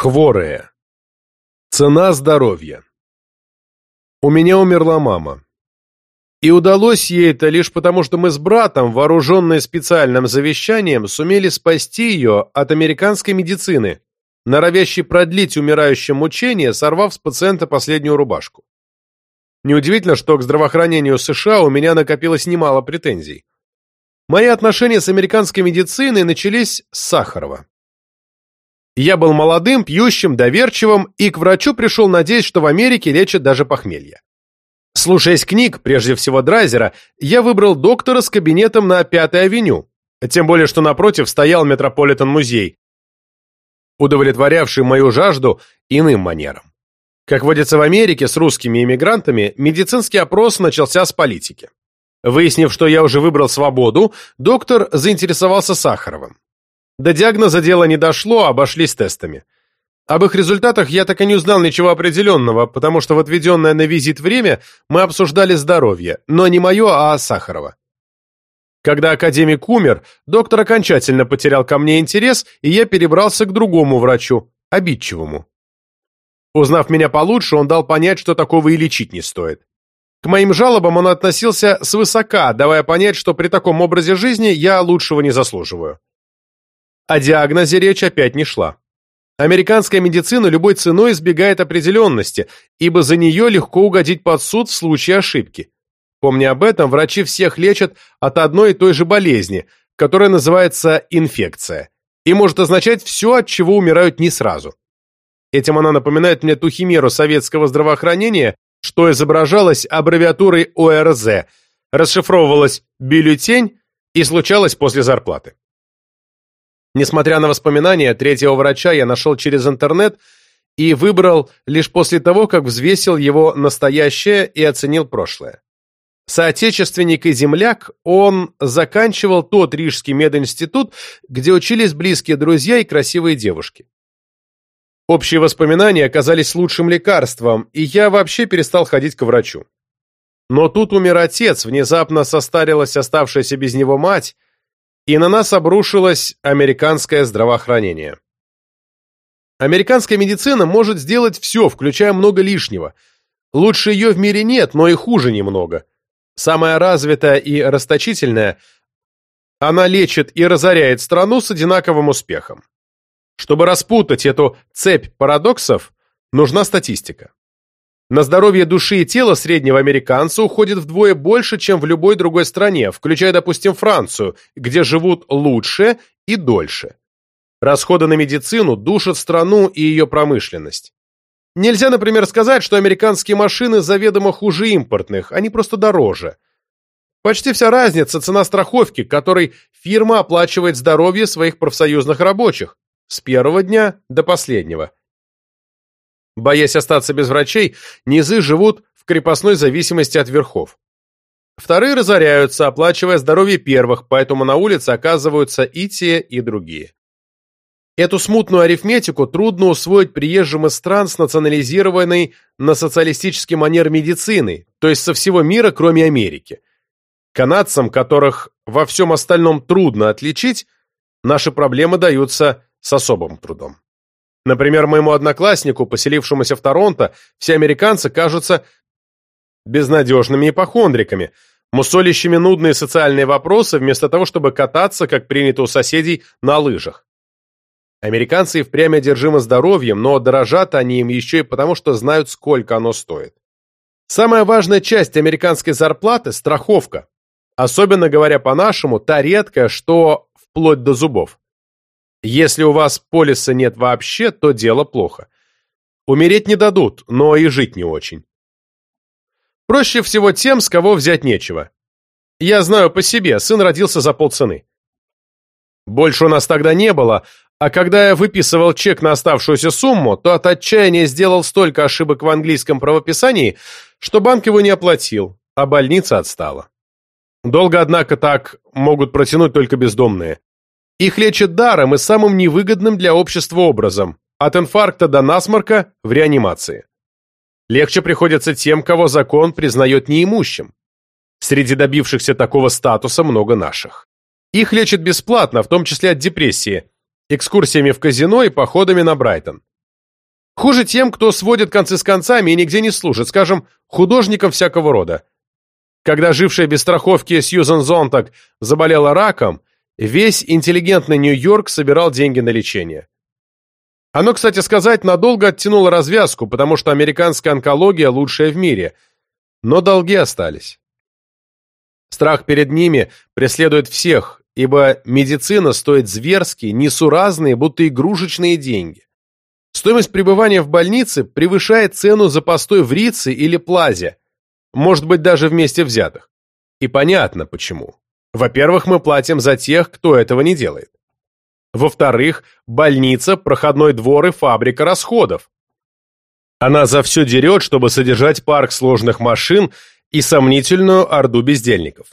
Хворые. Цена здоровья. У меня умерла мама. И удалось ей это лишь потому, что мы с братом, вооруженные специальным завещанием, сумели спасти ее от американской медицины, норовящей продлить умирающим мучение, сорвав с пациента последнюю рубашку. Неудивительно, что к здравоохранению США у меня накопилось немало претензий. Мои отношения с американской медициной начались с Сахарова. Я был молодым, пьющим, доверчивым, и к врачу пришел, надеясь, что в Америке лечат даже похмелье. Слушаясь книг, прежде всего Драйзера, я выбрал доктора с кабинетом на Пятой авеню, тем более, что напротив стоял Метрополитен-музей, удовлетворявший мою жажду иным манером. Как водится в Америке с русскими иммигрантами, медицинский опрос начался с политики. Выяснив, что я уже выбрал свободу, доктор заинтересовался Сахаровым. До диагноза дело не дошло, обошлись тестами. Об их результатах я так и не узнал ничего определенного, потому что в отведенное на визит время мы обсуждали здоровье, но не мое, а Сахарова. Когда академик умер, доктор окончательно потерял ко мне интерес, и я перебрался к другому врачу, обидчивому. Узнав меня получше, он дал понять, что такого и лечить не стоит. К моим жалобам он относился свысока, давая понять, что при таком образе жизни я лучшего не заслуживаю. О диагнозе речь опять не шла. Американская медицина любой ценой избегает определенности, ибо за нее легко угодить под суд в случае ошибки. Помня об этом, врачи всех лечат от одной и той же болезни, которая называется инфекция, и может означать все, от чего умирают не сразу. Этим она напоминает мне ту химеру советского здравоохранения, что изображалось аббревиатурой ОРЗ, расшифровывалось «бюллетень» и случалось после зарплаты. Несмотря на воспоминания, третьего врача я нашел через интернет и выбрал лишь после того, как взвесил его настоящее и оценил прошлое. Соотечественник и земляк, он заканчивал тот Рижский мединститут, где учились близкие друзья и красивые девушки. Общие воспоминания оказались лучшим лекарством, и я вообще перестал ходить к врачу. Но тут умер отец, внезапно состарилась оставшаяся без него мать, и на нас обрушилось американское здравоохранение. Американская медицина может сделать все, включая много лишнего. Лучше ее в мире нет, но и хуже немного. Самая развитая и расточительная, она лечит и разоряет страну с одинаковым успехом. Чтобы распутать эту цепь парадоксов, нужна статистика. На здоровье души и тела среднего американца уходит вдвое больше, чем в любой другой стране, включая, допустим, Францию, где живут лучше и дольше. Расходы на медицину душат страну и ее промышленность. Нельзя, например, сказать, что американские машины заведомо хуже импортных, они просто дороже. Почти вся разница – цена страховки, которой фирма оплачивает здоровье своих профсоюзных рабочих с первого дня до последнего – Боясь остаться без врачей, низы живут в крепостной зависимости от верхов. Вторые разоряются, оплачивая здоровье первых, поэтому на улице оказываются и те, и другие. Эту смутную арифметику трудно усвоить приезжим из стран с национализированной на социалистический манер медицины, то есть со всего мира, кроме Америки. Канадцам, которых во всем остальном трудно отличить, наши проблемы даются с особым трудом. Например, моему однокласснику, поселившемуся в Торонто, все американцы кажутся безнадежными ипохондриками, мусолящими нудные социальные вопросы, вместо того, чтобы кататься, как принято у соседей, на лыжах. Американцы и впрямь одержимы здоровьем, но дорожат они им еще и потому, что знают, сколько оно стоит. Самая важная часть американской зарплаты – страховка. Особенно говоря по-нашему, та редкая, что вплоть до зубов. Если у вас полиса нет вообще, то дело плохо. Умереть не дадут, но и жить не очень. Проще всего тем, с кого взять нечего. Я знаю по себе, сын родился за полцены. Больше у нас тогда не было, а когда я выписывал чек на оставшуюся сумму, то от отчаяния сделал столько ошибок в английском правописании, что банк его не оплатил, а больница отстала. Долго, однако, так могут протянуть только бездомные. Их лечат даром и самым невыгодным для общества образом, от инфаркта до насморка в реанимации. Легче приходится тем, кого закон признает неимущим. Среди добившихся такого статуса много наших. Их лечат бесплатно, в том числе от депрессии, экскурсиями в казино и походами на Брайтон. Хуже тем, кто сводит концы с концами и нигде не служит, скажем, художникам всякого рода. Когда жившая без страховки Сьюзен Зонтак заболела раком, весь интеллигентный Нью-Йорк собирал деньги на лечение. Оно, кстати сказать, надолго оттянуло развязку, потому что американская онкология лучшая в мире, но долги остались. Страх перед ними преследует всех, ибо медицина стоит зверски, несуразные, будто игрушечные деньги. Стоимость пребывания в больнице превышает цену за постой в Рице или Плазе, может быть, даже вместе взятых. И понятно почему. Во-первых, мы платим за тех, кто этого не делает. Во-вторых, больница, проходной двор и фабрика расходов. Она за все дерет, чтобы содержать парк сложных машин и сомнительную орду бездельников.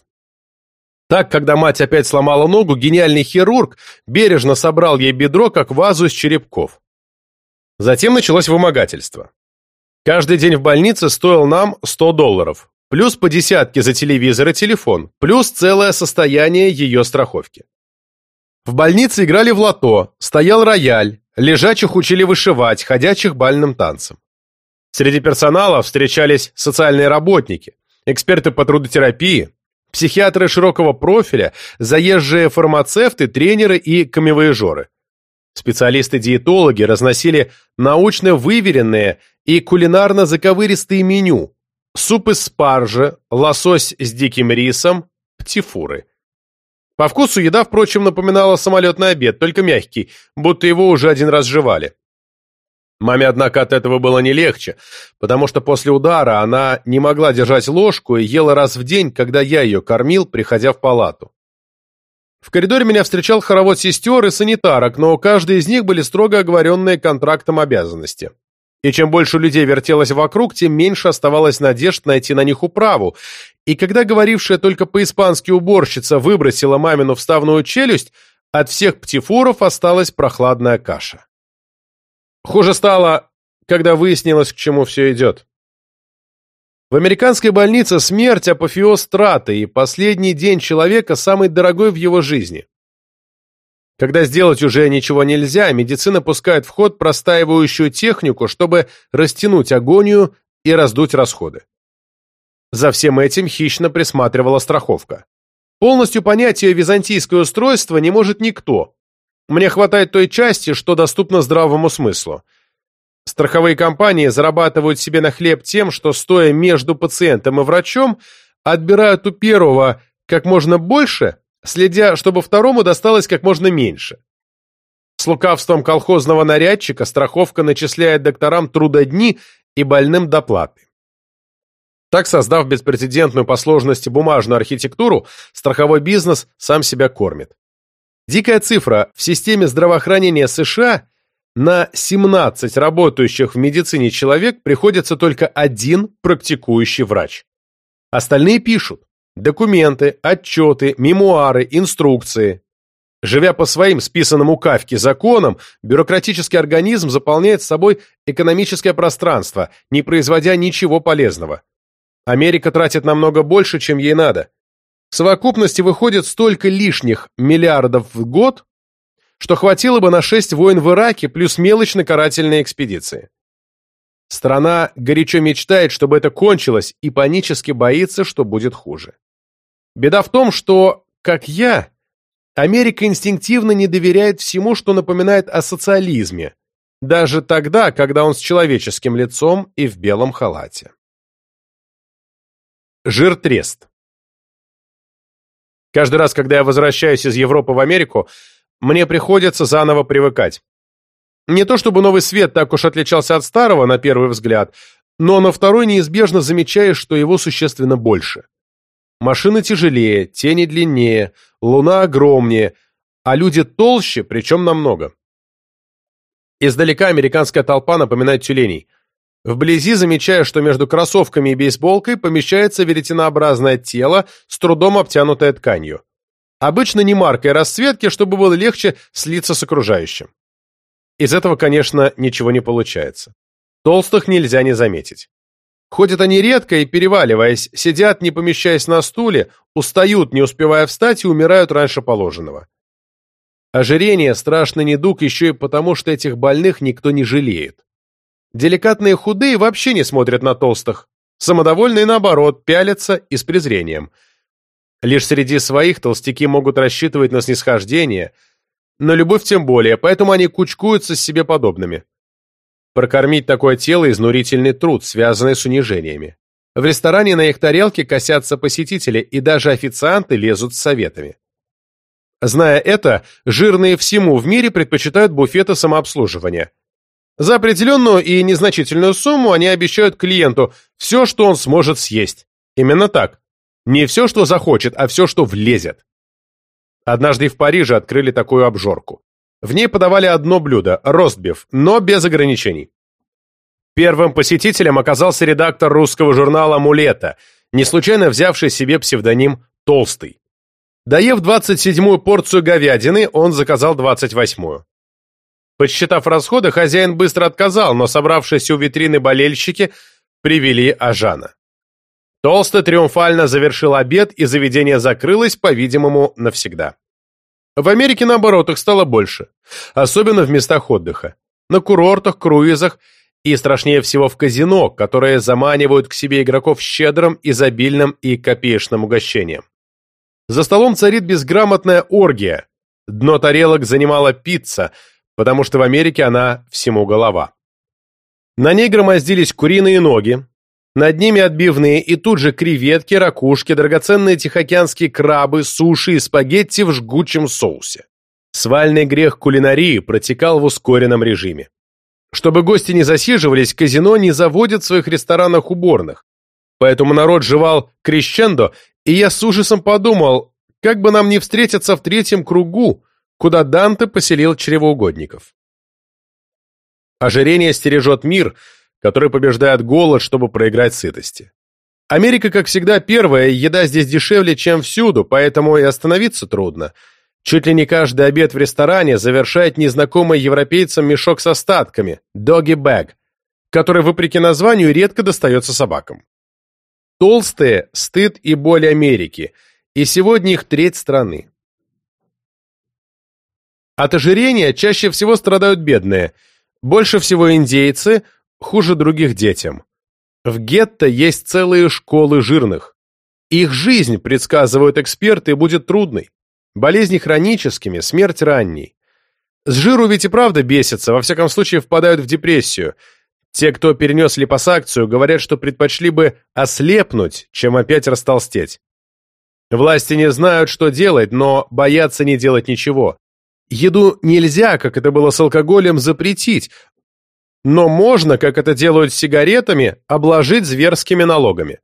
Так, когда мать опять сломала ногу, гениальный хирург бережно собрал ей бедро, как вазу из черепков. Затем началось вымогательство. Каждый день в больнице стоил нам 100 долларов, плюс по десятке за телевизор и телефон, плюс целое состояние ее страховки. В больнице играли в лото, стоял рояль, лежачих учили вышивать, ходячих бальным танцем. Среди персонала встречались социальные работники, эксперты по трудотерапии, психиатры широкого профиля, заезжие фармацевты, тренеры и камевоежоры. Специалисты-диетологи разносили научно выверенные и кулинарно-заковыристые меню, суп из спаржи, лосось с диким рисом, птифуры. По вкусу еда, впрочем, напоминала самолетный обед, только мягкий, будто его уже один раз жевали. Маме, однако, от этого было не легче, потому что после удара она не могла держать ложку и ела раз в день, когда я ее кормил, приходя в палату. В коридоре меня встречал хоровод сестер и санитарок, но у каждой из них были строго оговоренные контрактом обязанности. И чем больше людей вертелось вокруг, тем меньше оставалось надежд найти на них управу. И когда говорившая только по-испански уборщица выбросила мамину вставную челюсть, от всех птифуров осталась прохладная каша. Хуже стало, когда выяснилось, к чему все идет. В американской больнице смерть – апофеоз траты, и последний день человека самый дорогой в его жизни. Когда сделать уже ничего нельзя, медицина пускает в ход простаивающую технику, чтобы растянуть агонию и раздуть расходы. За всем этим хищно присматривала страховка. Полностью понять ее византийское устройство не может никто. Мне хватает той части, что доступно здравому смыслу – Страховые компании зарабатывают себе на хлеб тем, что, стоя между пациентом и врачом, отбирают у первого как можно больше, следя, чтобы второму досталось как можно меньше. С лукавством колхозного нарядчика страховка начисляет докторам трудодни и больным доплаты. Так, создав беспрецедентную по сложности бумажную архитектуру, страховой бизнес сам себя кормит. Дикая цифра в системе здравоохранения США на 17 работающих в медицине человек приходится только один практикующий врач. Остальные пишут документы, отчеты, мемуары, инструкции. Живя по своим списанным у Кавки законам, бюрократический организм заполняет собой экономическое пространство, не производя ничего полезного. Америка тратит намного больше, чем ей надо. В совокупности выходит столько лишних миллиардов в год, что хватило бы на шесть войн в Ираке плюс мелочно-карательные экспедиции. Страна горячо мечтает, чтобы это кончилось, и панически боится, что будет хуже. Беда в том, что, как я, Америка инстинктивно не доверяет всему, что напоминает о социализме, даже тогда, когда он с человеческим лицом и в белом халате. Жиртрест Каждый раз, когда я возвращаюсь из Европы в Америку, мне приходится заново привыкать. Не то чтобы новый свет так уж отличался от старого, на первый взгляд, но на второй неизбежно замечаешь, что его существенно больше. Машины тяжелее, тени длиннее, луна огромнее, а люди толще, причем намного. Издалека американская толпа напоминает тюленей. Вблизи замечаю, что между кроссовками и бейсболкой помещается веретенообразное тело, с трудом обтянутое тканью. Обычно не маркой расцветки, чтобы было легче слиться с окружающим. Из этого, конечно, ничего не получается. Толстых нельзя не заметить. Ходят они редко и, переваливаясь, сидят, не помещаясь на стуле, устают, не успевая встать, и умирают раньше положенного. Ожирение – страшный недуг еще и потому, что этих больных никто не жалеет. Деликатные худые вообще не смотрят на толстых. Самодовольные, наоборот, пялятся и с презрением. Лишь среди своих толстяки могут рассчитывать на снисхождение, на любовь тем более, поэтому они кучкуются с себе подобными. Прокормить такое тело – изнурительный труд, связанный с унижениями. В ресторане на их тарелке косятся посетители, и даже официанты лезут с советами. Зная это, жирные всему в мире предпочитают буфеты самообслуживания – за определенную и незначительную сумму они обещают клиенту все, что он сможет съесть. Именно так. Не все, что захочет, а все, что влезет. Однажды в Париже открыли такую обжорку. В ней подавали одно блюдо – ростбиф, но без ограничений. Первым посетителем оказался редактор русского журнала «Мулета», не случайно взявший себе псевдоним «Толстый». Доев 27-ю порцию говядины, он заказал 28-ю. Подсчитав расходы, хозяин быстро отказал, но собравшиеся у витрины болельщики привели Ажана. Толсто триумфально завершил обед, и заведение закрылось, по-видимому, навсегда. В Америке, наоборот, их стало больше, особенно в местах отдыха, на курортах, круизах и, страшнее всего, в казино, которые заманивают к себе игроков щедрым, изобильным и копеечным угощением. За столом царит безграмотная оргия, дно тарелок занимала пицца – потому что в Америке она всему голова. На ней громоздились куриные ноги, над ними отбивные и тут же креветки, ракушки, драгоценные тихоокеанские крабы, суши и спагетти в жгучем соусе. Свальный грех кулинарии протекал в ускоренном режиме. Чтобы гости не засиживались, казино не заводит в своих ресторанах уборных. Поэтому народ жевал крещендо, и я с ужасом подумал, как бы нам не встретиться в третьем кругу, куда Данте поселил чревоугодников. Ожирение стережет мир, который побеждает голод, чтобы проиграть сытости. Америка, как всегда, первая, еда здесь дешевле, чем всюду, поэтому и остановиться трудно. Чуть ли не каждый обед в ресторане завершает незнакомый европейцам мешок с остатками – doggy-bag, который, вопреки названию, редко достается собакам. Толстые – стыд и боль Америки, и сегодня их треть страны. От ожирения чаще всего страдают бедные, больше всего индейцы, хуже других детям. В гетто есть целые школы жирных. Их жизнь, предсказывают эксперты, будет трудной. Болезни хроническими, смерть ранней. С жиру ведь и правда бесятся, во всяком случае впадают в депрессию. Те, кто перенес липосакцию, говорят, что предпочли бы ослепнуть, чем опять растолстеть. Власти не знают, что делать, но боятся не делать ничего. Еду нельзя, как это было с алкоголем, запретить, но можно, как это делают с сигаретами, обложить зверскими налогами.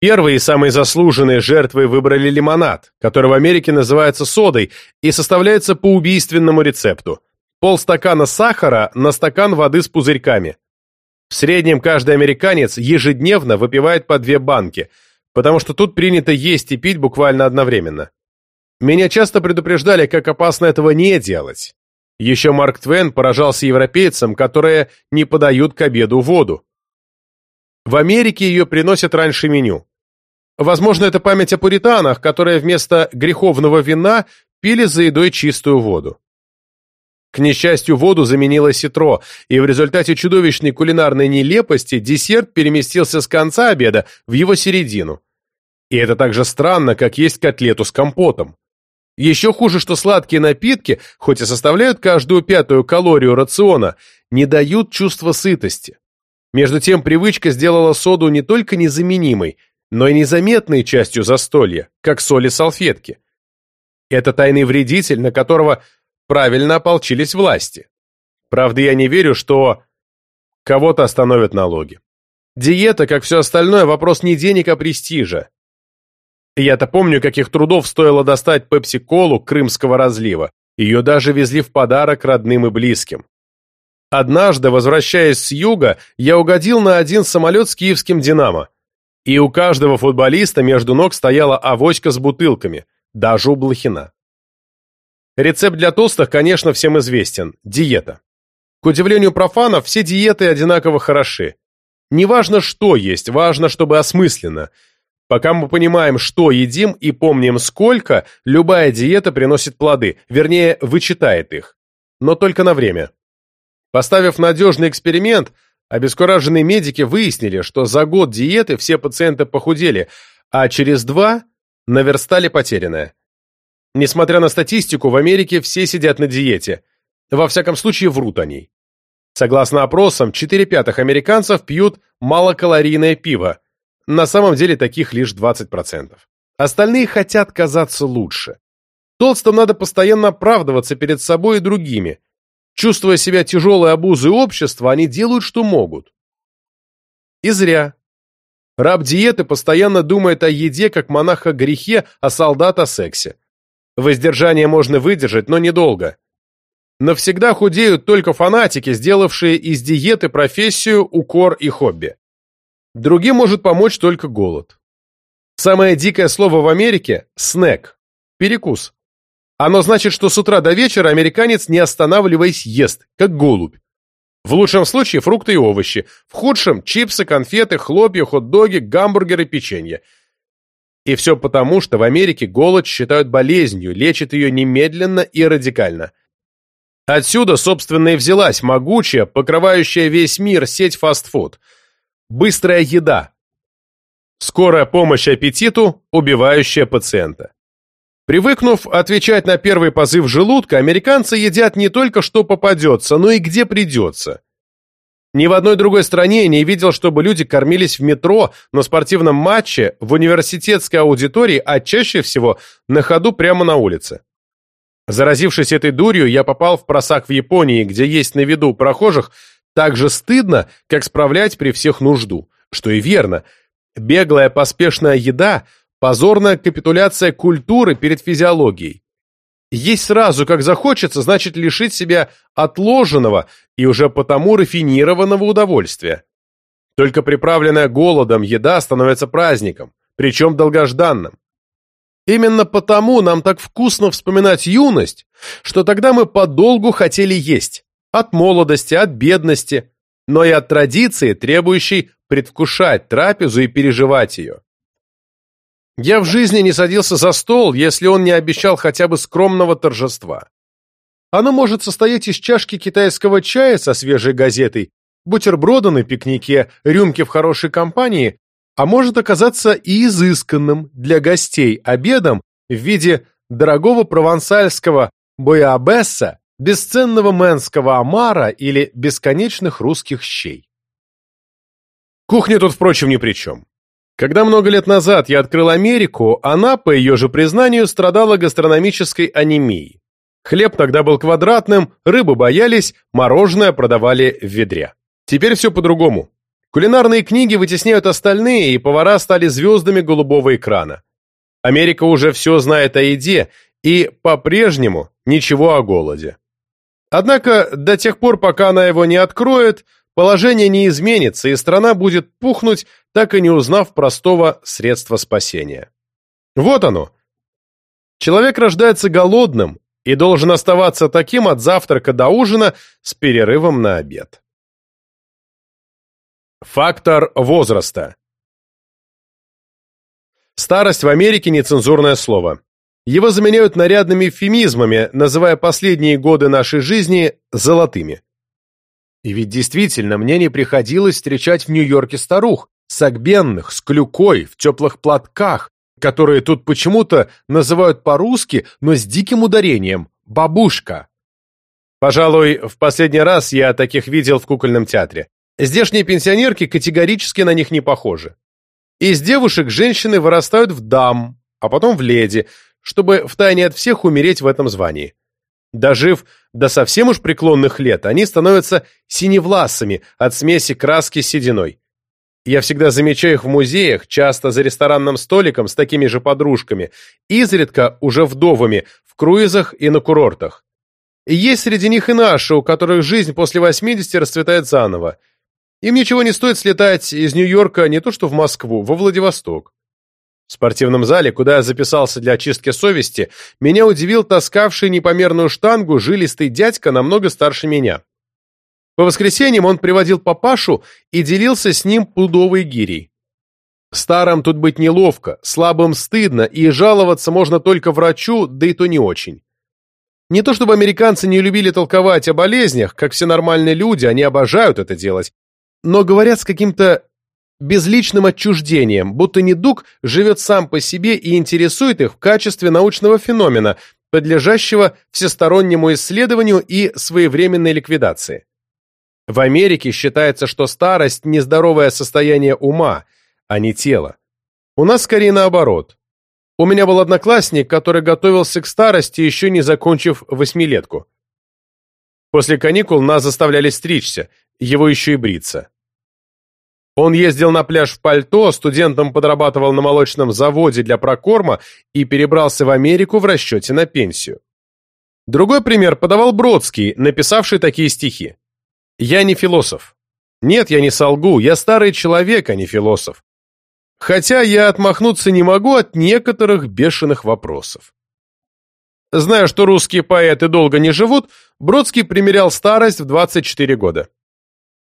Первые и самые заслуженные жертвы выбрали лимонад, который в Америке называется содой и составляется по убийственному рецепту. Полстакана сахара на стакан воды с пузырьками. В среднем каждый американец ежедневно выпивает по две банки, потому что тут принято есть и пить буквально одновременно. Меня часто предупреждали, как опасно этого не делать. Еще Марк Твен поражался европейцам, которые не подают к обеду воду. В Америке ее приносят раньше меню. Возможно, это память о пуританах, которые вместо греховного вина пили за едой чистую воду. К несчастью, воду заменило ситро, и в результате чудовищной кулинарной нелепости десерт переместился с конца обеда в его середину. И это так же странно, как есть котлету с компотом. Еще хуже, что сладкие напитки, хоть и составляют каждую пятую калорию рациона, не дают чувства сытости. Между тем, привычка сделала соду не только незаменимой, но и незаметной частью застолья, как соли салфетки. Это тайный вредитель, на которого правильно ополчились власти. Правда, я не верю, что кого-то остановят налоги. Диета, как все остальное, вопрос не денег, а престижа. Я-то помню, каких трудов стоило достать пепси-колу Крымского разлива. Ее даже везли в подарок родным и близким. Однажды, возвращаясь с юга, я угодил на один самолет с киевским «Динамо». И у каждого футболиста между ног стояла авоська с бутылками, даже у Блохина. Рецепт для толстых, конечно, всем известен – диета. К удивлению профанов, все диеты одинаково хороши. Неважно, что есть, важно, чтобы осмысленно – Пока мы понимаем, что едим и помним сколько, любая диета приносит плоды, вернее, вычитает их. Но только на время. Поставив надежный эксперимент, Обескураженные медики выяснили, что за год диеты все пациенты похудели, а через два наверстали потерянное. Несмотря на статистику, в Америке все сидят на диете. Во всяком случае, врут о ней. Согласно опросам, 4 пятых американцев пьют малокалорийное пиво. На самом деле таких лишь 20%. Остальные хотят казаться лучше. Толстым надо постоянно оправдываться перед собой и другими. Чувствуя себя тяжелой обузой общества, они делают, что могут. И зря. Раб диеты постоянно думает о еде, как монах о грехе, а солдат о сексе. Воздержание можно выдержать, но недолго. Навсегда худеют только фанатики, сделавшие из диеты профессию, укор и хобби. Другим может помочь только голод. Самое дикое слово в Америке – снэк, перекус. Оно значит, что с утра до вечера американец, не останавливаясь, ест, как голубь. В лучшем случае фрукты и овощи, в худшем – чипсы, конфеты, хлопья, хот-доги, гамбургеры, печенье. И все потому, что в Америке голод считают болезнью, лечат ее немедленно и радикально. Отсюда, собственно, и взялась могучая, покрывающая весь мир сеть фастфуд. Быстрая еда. Скорая помощь аппетиту, убивающая пациента. Привыкнув отвечать на первый позыв желудка, американцы едят не только что попадется, но и где придется. Ни в одной другой стране я не видел, чтобы люди кормились в метро, на спортивном матче, в университетской аудитории, а чаще всего на ходу прямо на улице. Заразившись этой дурью, я попал в просак в Японии, где есть на виду прохожих так же стыдно, как справлять при всех нужду. Что и верно. Беглая поспешная еда – позорная капитуляция культуры перед физиологией. Есть сразу, как захочется, значит лишить себя отложенного и уже потому рафинированного удовольствия. Только приправленная голодом еда становится праздником, причем долгожданным. Именно потому нам так вкусно вспоминать юность, что тогда мы подолгу хотели есть. От молодости, от бедности, но и от традиции, требующей предвкушать трапезу и переживать ее. Я в жизни не садился за стол, если он не обещал хотя бы скромного торжества. Оно может состоять из чашки китайского чая со свежей газетой, бутерброда на пикнике, рюмки в хорошей компании, а может оказаться и изысканным для гостей обедом в виде дорогого провансальского боябесса, бесценного мэнского омара или бесконечных русских щей. Кухня тут, впрочем, ни при чем. Когда много лет назад я открыл Америку, она, по ее же признанию, страдала гастрономической анемией. Хлеб тогда был квадратным, рыбу боялись, мороженое продавали в ведре. Теперь все по-другому. Кулинарные книги вытесняют остальные, и повара стали звездами голубого экрана. Америка уже все знает о еде, и по-прежнему ничего о голоде. Однако до тех пор, пока она его не откроет, положение не изменится, и страна будет пухнуть, так и не узнав простого средства спасения. Вот оно. Человек рождается голодным и должен оставаться таким от завтрака до ужина с перерывом на обед. Фактор возраста Старость в Америке – нецензурное слово. Его заменяют нарядными эвфемизмами, называя последние годы нашей жизни «золотыми». И ведь действительно, мне не приходилось встречать в Нью-Йорке старух, сагбенных, с клюкой, в теплых платках, которые тут почему-то называют по-русски, но с диким ударением «бабушка». Пожалуй, в последний раз я таких видел в кукольном театре. Здешние пенсионерки категорически на них не похожи. Из девушек женщины вырастают в дам, а потом в леди, чтобы втайне от всех умереть в этом звании. Дожив до совсем уж преклонных лет, они становятся синевласами от смеси краски с сединой. Я всегда замечаю их в музеях, часто за ресторанным столиком с такими же подружками, изредка уже вдовами, в круизах и на курортах. И есть среди них и наши, у которых жизнь после 80 расцветает заново. Им ничего не стоит слетать из Нью-Йорка не то что в Москву, во Владивосток. В спортивном зале, куда я записался для очистки совести, меня удивил таскавший непомерную штангу жилистый дядька намного старше меня. По воскресеньям он приводил папашу и делился с ним пудовой гирей. Старым тут быть неловко, слабым стыдно, и жаловаться можно только врачу, да и то не очень. Не то чтобы американцы не любили толковать о болезнях, как все нормальные люди, они обожают это делать. но говорят с каким-то безличным отчуждением, будто недуг живет сам по себе и интересует их в качестве научного феномена, подлежащего всестороннему исследованию и своевременной ликвидации. В Америке считается, что старость – нездоровое состояние ума, а не тела. У нас скорее наоборот. У меня был одноклассник, который готовился к старости, еще не закончив восьмилетку. После каникул нас заставляли стричься, его еще и бриться. Он ездил на пляж в пальто, студентом подрабатывал на молочном заводе для прокорма и перебрался в Америку в расчете на пенсию. Другой пример подавал Бродский, написавший такие стихи. «Я не философ. Нет, я не солгу, я старый человек, а не философ. Хотя я отмахнуться не могу от некоторых бешеных вопросов». Зная, что русские поэты долго не живут, Бродский примерял старость в 24 года.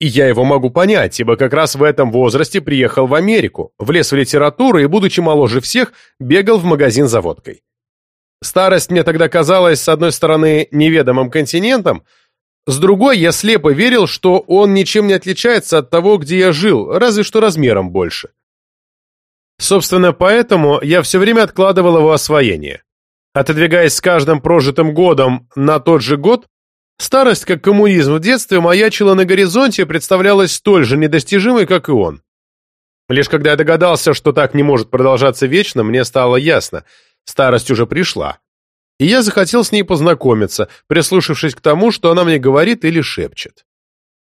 И я его могу понять, ибо как раз в этом возрасте приехал в Америку, влез в литературу и, будучи моложе всех, бегал в магазин за водкой. Старость мне тогда казалась, с одной стороны, неведомым континентом, с другой, я слепо верил, что он ничем не отличается от того, где я жил, разве что размером больше. Собственно, поэтому я все время откладывал его освоение. Отодвигаясь с каждым прожитым годом на тот же год, Старость, как коммунизм в детстве, маячила на горизонте и представлялась столь же недостижимой, как и он. Лишь когда я догадался, что так не может продолжаться вечно, мне стало ясно, старость уже пришла. И я захотел с ней познакомиться, прислушавшись к тому, что она мне говорит или шепчет.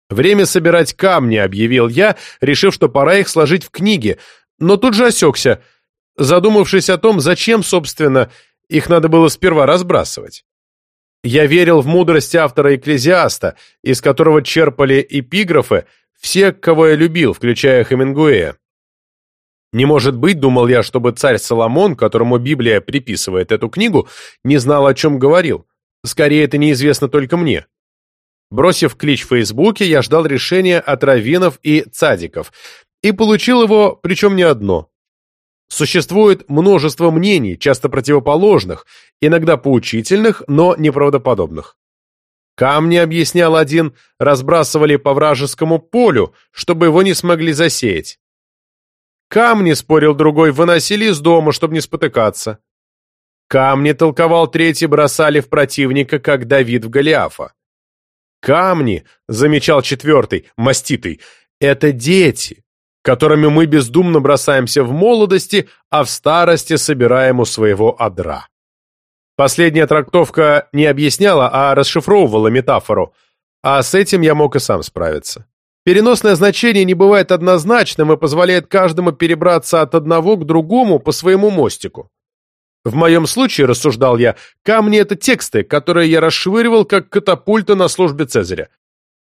«Время собирать камни», — объявил я, решив, что пора их сложить в книги, но тут же осекся, задумавшись о том, зачем, собственно, их надо было сперва разбрасывать. Я верил в мудрость автора Экклезиаста, из которого черпали эпиграфы все, кого я любил, включая Хемингуэя. Не может быть, думал я, чтобы царь Соломон, которому Библия приписывает эту книгу, не знал, о чем говорил. Скорее, это неизвестно только мне. Бросив клич в Фейсбуке, я ждал решения от раввинов и цадиков, и получил его, причем не одно. Существует множество мнений, часто противоположных, иногда поучительных, но неправдоподобных. Камни, объяснял один, разбрасывали по вражескому полю, чтобы его не смогли засеять. Камни, спорил другой, выносили из дома, чтобы не спотыкаться. Камни, толковал третий, бросали в противника, как Давид в Голиафа. Камни, замечал четвертый, маститый, это дети, которыми мы бездумно бросаемся в молодости, а в старости собираем у своего одра. Последняя трактовка не объясняла, а расшифровывала метафору, а с этим я мог и сам справиться. Переносное значение не бывает однозначным и позволяет каждому перебраться от одного к другому по своему мостику. В моем случае, рассуждал я, камни — это тексты, которые я расшвыривал, как катапульта на службе Цезаря.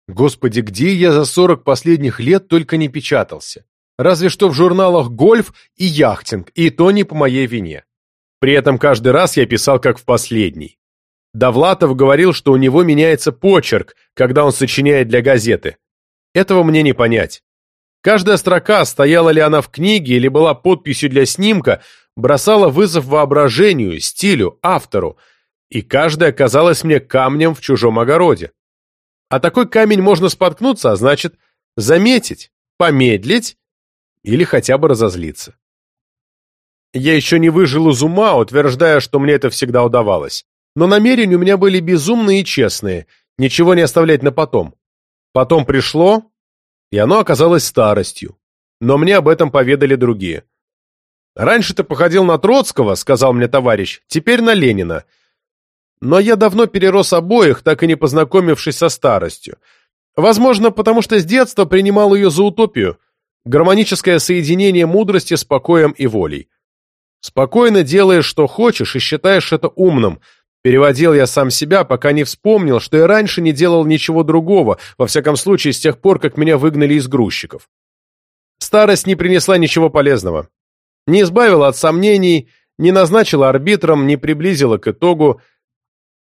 Господи, где я за сорок последних лет только не печатался? Разве что в журналах «Гольф» и «Яхтинг», и то не по моей вине. При этом каждый раз я писал как в последний. Довлатов говорил, что у него меняется почерк, когда он сочиняет для газеты. Этого мне не понять. Каждая строка, стояла ли она в книге или была подписью для снимка, бросала вызов воображению, стилю, автору, и каждая казалась мне камнем в чужом огороде. А такой камень можно споткнуться, а значит, заметить, помедлить или хотя бы разозлиться. Я еще не выжил из ума, утверждая, что мне это всегда удавалось. Но намерения у меня были безумные и честные, ничего не оставлять на потом. Потом пришло, и оно оказалось старостью. Но мне об этом поведали другие. «Раньше ты походил на Троцкого», — сказал мне товарищ, — «теперь на Ленина». Но я давно перерос обоих, так и не познакомившись со старостью. Возможно, потому что с детства принимал ее за утопию — Гармоническое соединение мудрости с покоем и волей. Спокойно делаешь, что хочешь, и считаешь это умным. Переводил я сам себя, пока не вспомнил, что я раньше не делал ничего другого, во всяком случае, с тех пор, как меня выгнали из грузчиков. Старость не принесла ничего полезного. Не избавила от сомнений, не назначила арбитром, не приблизила к итогу.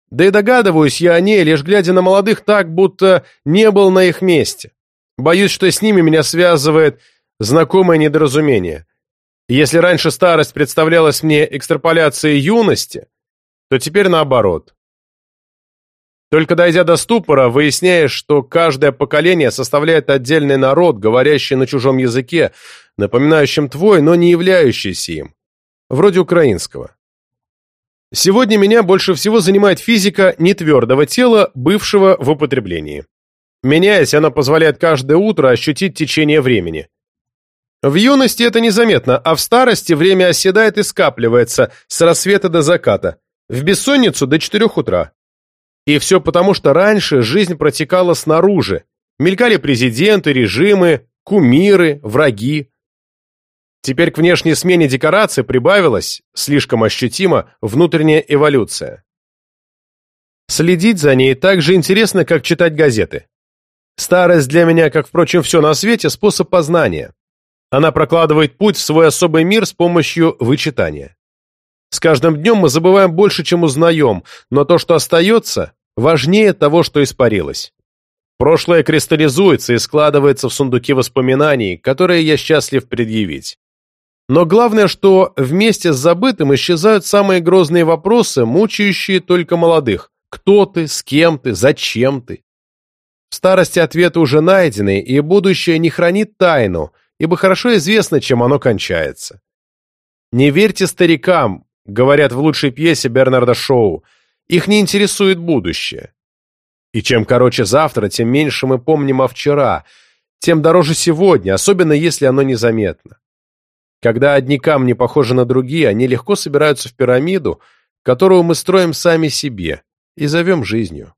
Да и догадываюсь я о ней, лишь глядя на молодых так, будто не был на их месте. Боюсь, что с ними меня связывает знакомое недоразумение. Если раньше старость представлялась мне экстраполяцией юности, то теперь наоборот. Только дойдя до ступора, выясняешь, что каждое поколение составляет отдельный народ, говорящий на чужом языке, напоминающем твой, но не являющийся им, вроде украинского. Сегодня меня больше всего занимает физика нетвердого тела, бывшего в употреблении. Меняясь, она позволяет каждое утро ощутить течение времени. В юности это незаметно, а в старости время оседает и скапливается с рассвета до заката, в бессонницу до четырех утра. И все потому, что раньше жизнь протекала снаружи. Мелькали президенты, режимы, кумиры, враги. Теперь к внешней смене декорации прибавилась, слишком ощутимо, внутренняя эволюция. Следить за ней так же интересно, как читать газеты. Старость для меня, как, впрочем, все на свете, способ познания. Она прокладывает путь в свой особый мир с помощью вычитания. С каждым днем мы забываем больше, чем узнаем, но то, что остается, важнее того, что испарилось. Прошлое кристаллизуется и складывается в сундуки воспоминаний, которые я счастлив предъявить. Но главное, что вместе с забытым исчезают самые грозные вопросы, мучающие только молодых. Кто ты, с кем ты, зачем ты? В старости ответы уже найдены, и будущее не хранит тайну, ибо хорошо известно, чем оно кончается. Не верьте старикам, Говорят в лучшей пьесе Бернарда Шоу, их не интересует будущее. И чем короче завтра, тем меньше мы помним о вчера, тем дороже сегодня, особенно если оно незаметно. Когда одни камни похожи на другие, они легко собираются в пирамиду, которую мы строим сами себе и зовем жизнью.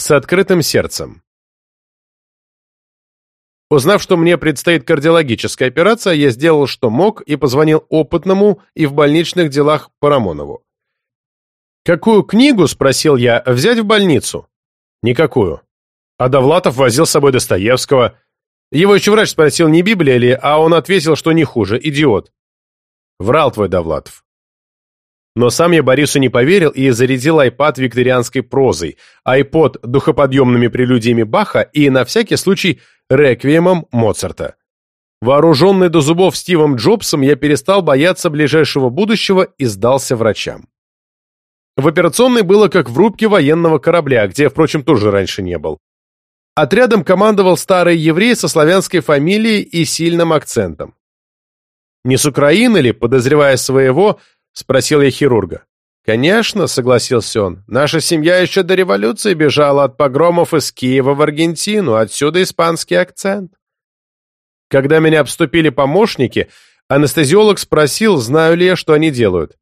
С открытым сердцем. Узнав, что мне предстоит кардиологическая операция, я сделал, что мог, и позвонил опытному и в больничных делах Парамонову. «Какую книгу, — спросил я, — взять в больницу?» «Никакую». А Довлатов возил с собой Достоевского. Его еще врач спросил, не Библия ли, а он ответил, что не хуже, идиот. Врал твой Довлатов. Но сам я Борису не поверил и зарядил айпад викторианской прозой, айпод духоподъемными прелюдиями Баха и, на всякий случай, реквиемом Моцарта. Вооруженный до зубов Стивом Джобсом, я перестал бояться ближайшего будущего и сдался врачам. В операционной было как в рубке военного корабля, где, впрочем, тоже раньше не был. Отрядом командовал старый еврей со славянской фамилией и сильным акцентом. Не с Украины ли, подозревая своего, спросил я хирурга. «Конечно», — согласился он, — «наша семья еще до революции бежала от погромов из Киева в Аргентину, отсюда испанский акцент». Когда меня обступили помощники, анестезиолог спросил, знаю ли я, что они делают.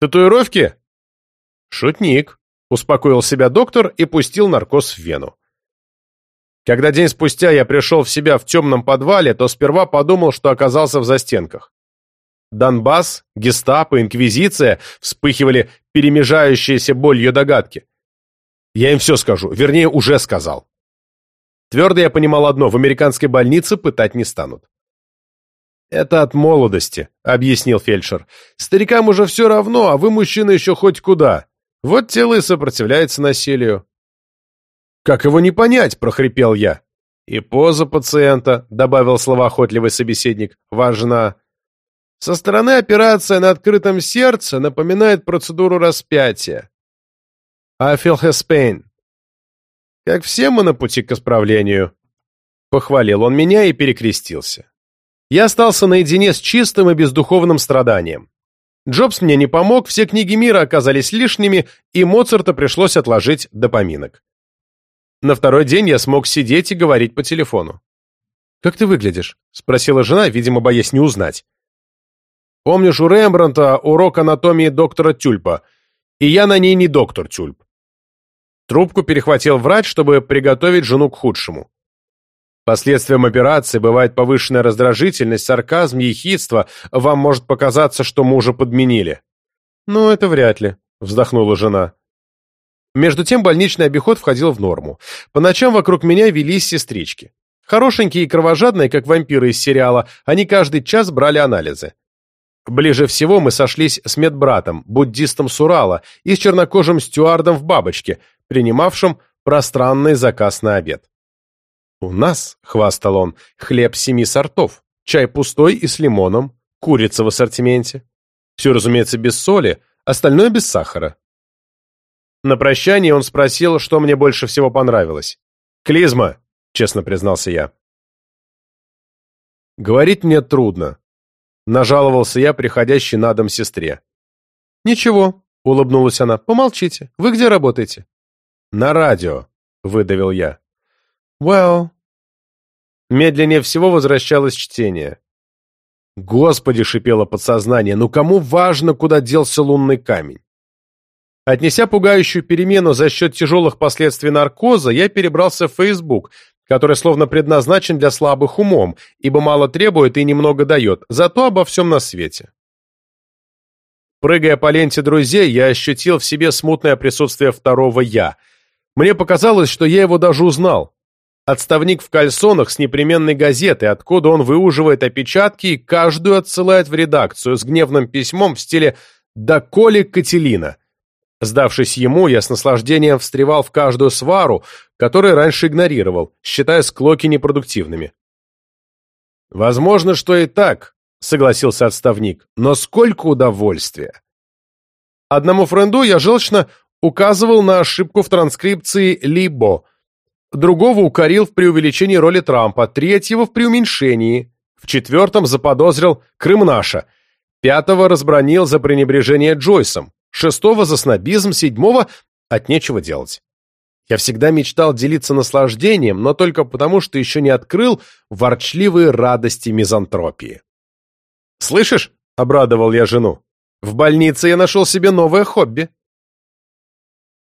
«Татуировки?» «Шутник», — успокоил себя доктор и пустил наркоз в вену. Когда день спустя я пришел в себя в темном подвале, то сперва подумал, что оказался в застенках. Донбасс, гестапо, инквизиция вспыхивали перемежающиеся болью догадки. Я им все скажу, вернее, уже сказал. Твердо я понимал одно, в американской больнице пытать не станут. «Это от молодости», — объяснил фельдшер. «Старикам уже все равно, а вы, мужчина, еще хоть куда. Вот тело и сопротивляется насилию». «Как его не понять?» — прохрипел я. «И поза пациента», — добавил словоохотливый собеседник, — «важна. Со стороны операция на открытом сердце напоминает процедуру распятия. I feel his pain. Как все мы на пути к исправлению. Похвалил он меня и перекрестился. Я остался наедине с чистым и бездуховным страданием. Джобс мне не помог, все книги мира оказались лишними, и Моцарта пришлось отложить до поминок. На второй день я смог сидеть и говорить по телефону. «Как ты выглядишь?» — спросила жена, видимо, боясь не узнать. Помнишь у Рембранта урок анатомии доктора Тюльпа? И я на ней не доктор Тюльп. Трубку перехватил врач, чтобы приготовить жену к худшему. Последствием операции бывает повышенная раздражительность, сарказм, ехидство. Вам может показаться, что мужа подменили. «Ну, это вряд ли», — вздохнула жена. Между тем больничный обиход входил в норму. По ночам вокруг меня велись сестрички. Хорошенькие и кровожадные, как вампиры из сериала, они каждый час брали анализы. Ближе всего мы сошлись с медбратом, буддистом с Урала и с чернокожим стюардом в бабочке, принимавшим пространный заказ на обед. «У нас», — хвастал он, — «хлеб семи сортов, чай пустой и с лимоном, курица в ассортименте. Все, разумеется, без соли, остальное без сахара». На прощание он спросил, что мне больше всего понравилось. «Клизма», — честно признался я. «Говорить мне трудно», — нажаловался я приходящей на дом сестре. «Ничего», — улыбнулась она, — «помолчите. Вы где работаете?» «На радио», — выдавил я. «Well...» Медленнее всего возвращалось чтение. «Господи!» — шипело подсознание. «Ну кому важно, куда делся лунный камень?» Отнеся пугающую перемену за счет тяжелых последствий наркоза, я перебрался в Facebook, который словно предназначен для слабых умом, ибо мало требует и немного дает, зато обо всем на свете. Прыгая по ленте друзей, я ощутил в себе смутное присутствие второго «я». Мне показалось, что я его даже узнал. Отставник в кальсонах с непременной газеты, откуда он выуживает опечатки и каждую отсылает в редакцию с гневным письмом в стиле «Доколе Кателина». Сдавшись ему, я с наслаждением встревал в каждую свару, которую раньше игнорировал, считая склоки непродуктивными. «Возможно, что и так», — согласился отставник, — «но сколько удовольствия!» Одному френду я желчно указывал на ошибку в транскрипции «либо», другого укорил в преувеличении роли Трампа, третьего в преуменьшении, в четвертом заподозрил «Крым наша», пятого разбронил за пренебрежение Джойсом, шестого за снобизм, седьмого от нечего делать. Я всегда мечтал делиться наслаждением, но только потому, что еще не открыл ворчливые радости мизантропии. «Слышишь?» — обрадовал я жену. «В больнице я нашел себе новое хобби».